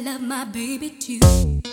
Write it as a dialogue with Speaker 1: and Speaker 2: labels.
Speaker 1: love my baby too.